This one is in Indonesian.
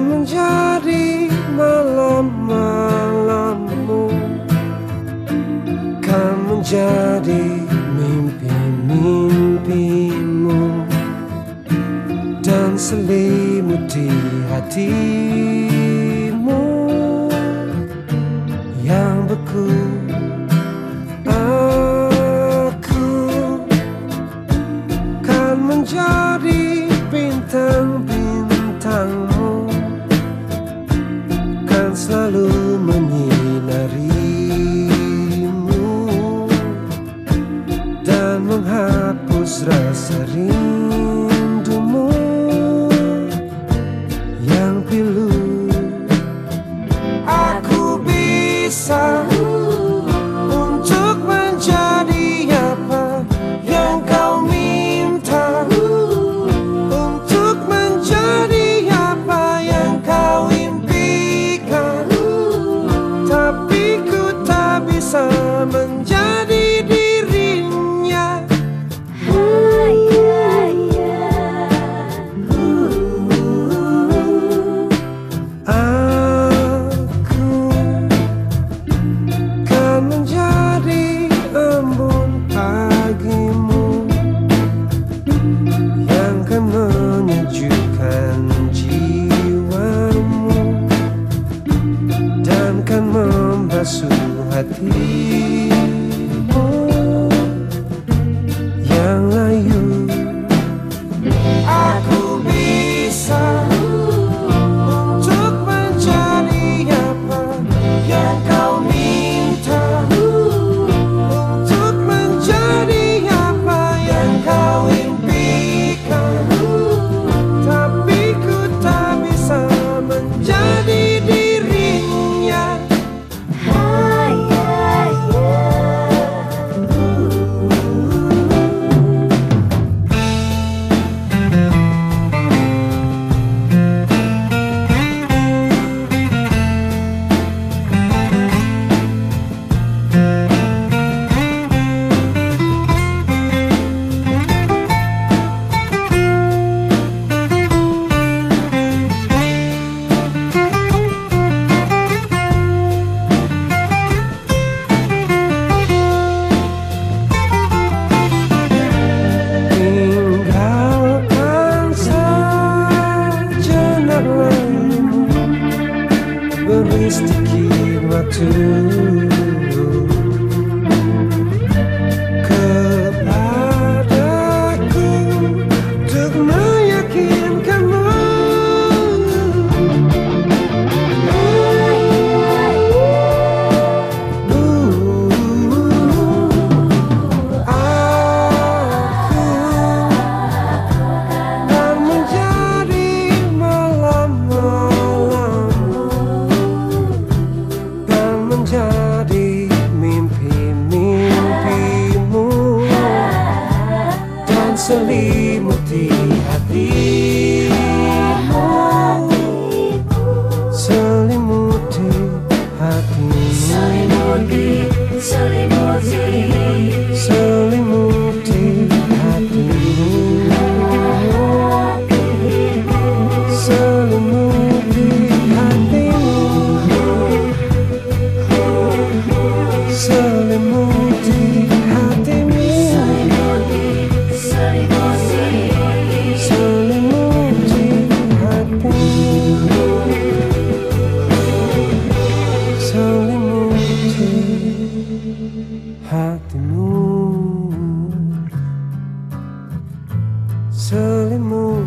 dan menjadi malam-malammu. Kan menjadi mimpi-mimpimu. Dan selimut di hatimu. Yang beku aku. Kan menjadi bintang serene. you. But ways to keep my tune terjadi mimpi-mimpimu. Dan selimuti hatimu. Selimuti hatimu. Selimuti selimuti selimuti early moon.